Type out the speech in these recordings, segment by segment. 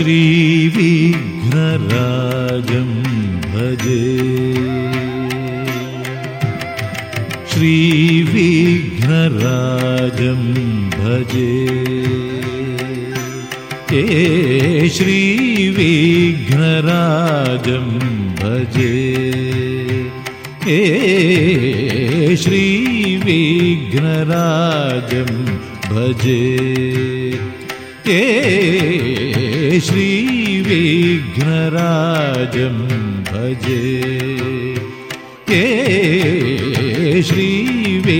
श्रीविघ्नराजं भजे। श्रीविघ्नराजं भजे। हे श्रीविघ्नराजं भजे। हे श्रीविघ्नराजं भजे। हे श्रीविघ्नराजं भजे। हे श्रीविघ्नराजं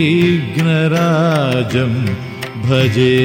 भजे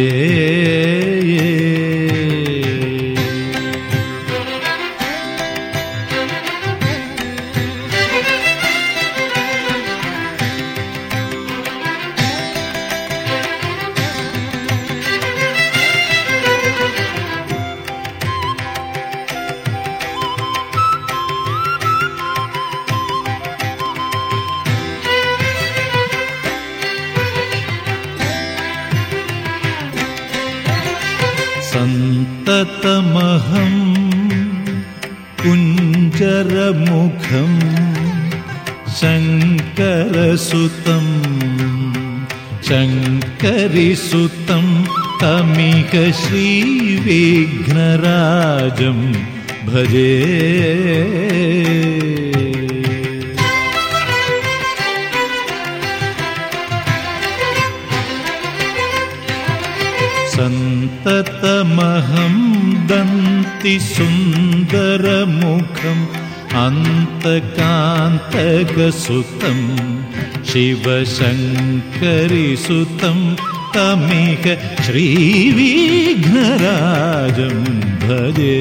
सन्ततमहं कुञ्जरमुखं शङ्करसुतं शङ्करिसुतं तमिह श्रीविघ्नराजं भजे सन्ततमहं दन्तिसुन्दरमुखम् अन्तकान्तकसुतं शिवशङ्करिसुतं तमिह श्रीविघ्नराजं भजे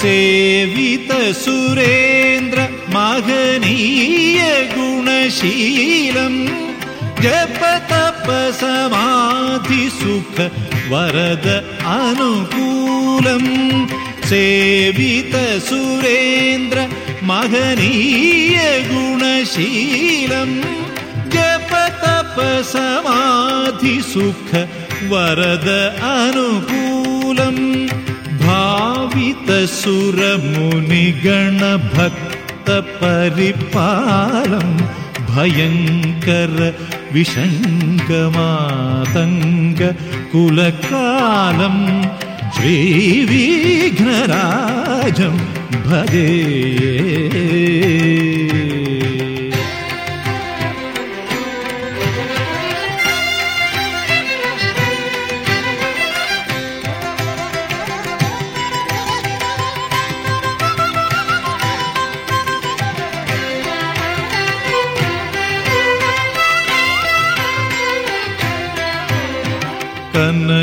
सेवितसुरेन्द्र महनीय गुणशीलम् जपतपसमाधिसुख वरद अनुकूलम् सेवितसुरेन्द्र महनीय गुणशीलम् जपतपसमाधिसुख वरद अनुकूलम् भावितसुरमुनिगणभक्तपरिपालं भयङ्कर विशङ्कमातङ्ग कुलकालं श्रीविघ्नराजं भजे कनककेयूर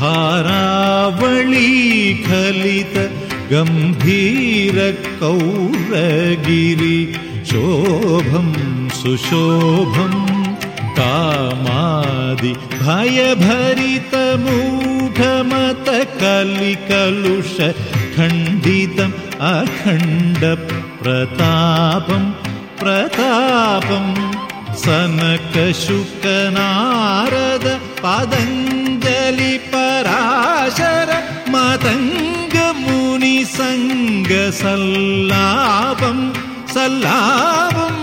हारावळीखलित गम्भीरकौरगिरि शोभं सुशोभं कामादि भयभरितमूढमतकलिकलुष खण्डितम् अखण्डप्रतापं प्रतापम् सनकशुकनारद पदञ्जलि पराशर मतङ्गमुनिसङ्गसल्लापं सल्लापं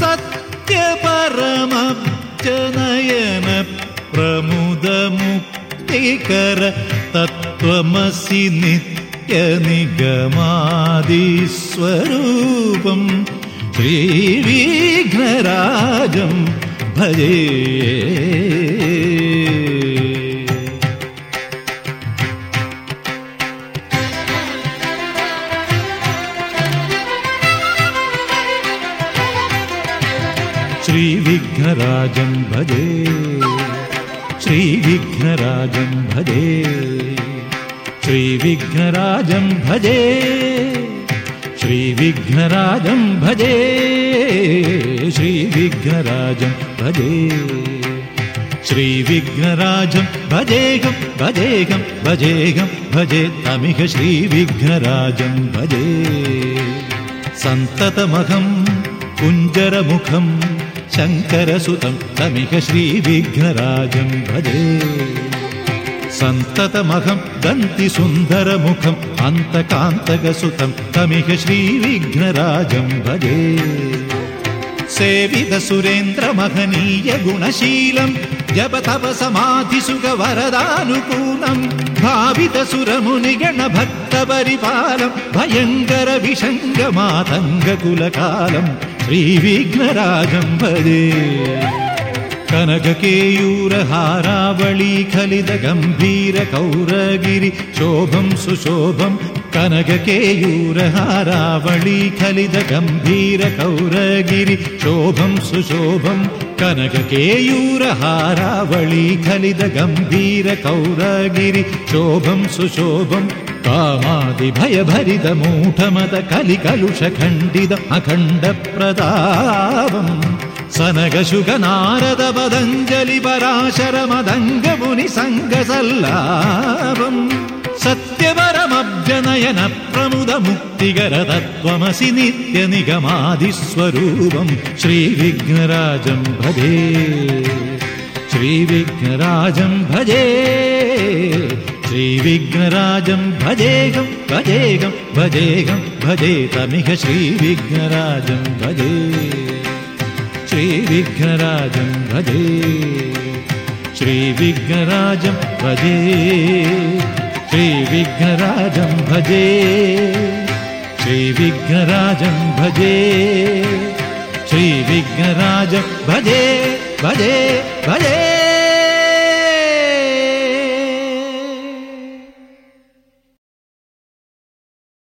सत्यपरमब्जनयन प्रमुदमुक्तिकर तत्त्वमसि नित्यनिगमादिस्वरूपम् श्रीविघ्नराजं भजे। श्रीविघ्नराजं भजे। श्रीविघ्नराजं भजे। श्रीविघ्नराजं भजे श्रीविघ्नराजं भजे श्रीविघ्नराजं भजे। श्रीविघ्नराजं भजेहं भजेहं भजेहं भजे तमिह श्रीविघ्नराजं भजे। सन्ततमहं कुञ्जरमुखं शङ्करसुतं तमिह श्रीविघ्नराजं भजे। सन्ततमहं दन्तिसुन्दरमुखम् अन्तकान्तकसुतं तमिह श्रीविघ्नराजं भजे सेवितसुरेन्द्रमहनीय गुणशीलं जप तप समाधिसुखवरदानुकूलं भावितसुरमुनिगणभक्तपरिपालं भयङ्कर विषङ्गमातङ्गकुलकालं श्रीविघ्नराजं भजे कनककेयूरहारावळी खलित गम्भीर कौरगिरि शोभं सुशोभं कनककेयूरहारावळी खलित गम्भीर कौरगिरि शोभं सुशोभं कनककेयूरहारावळी खलित गम्भीर कौरगिरि शोभं सुशोभं कामादिभयभरितमूढमत कलिकलुषखण्डित अखण्डप्रतापम् सनगशुग नारद पदञ्जलि पराशरमदङ्गमुनि सङ्गसल्लाभम् सत्यपरमभ्यनयन प्रमुद मुक्तिकर तत्त्वमसि नित्यनिगमादिस्वरूपम् श्रीविघ्नराजं भजे। श्रीविघ्नराजं भजे। श्रीविघ्नराजं भजेहं भजेहं भजेहं भजे तमिह श्रीविघ्नराजं भजे श्रीविघ्नराजं भजे। श्रीविघ्नराजं भजे। श्रीविघ्नराजं भजे। श्रीविघ्नराजं भजे। श्रीविघ्नराजं भजे भजे भजे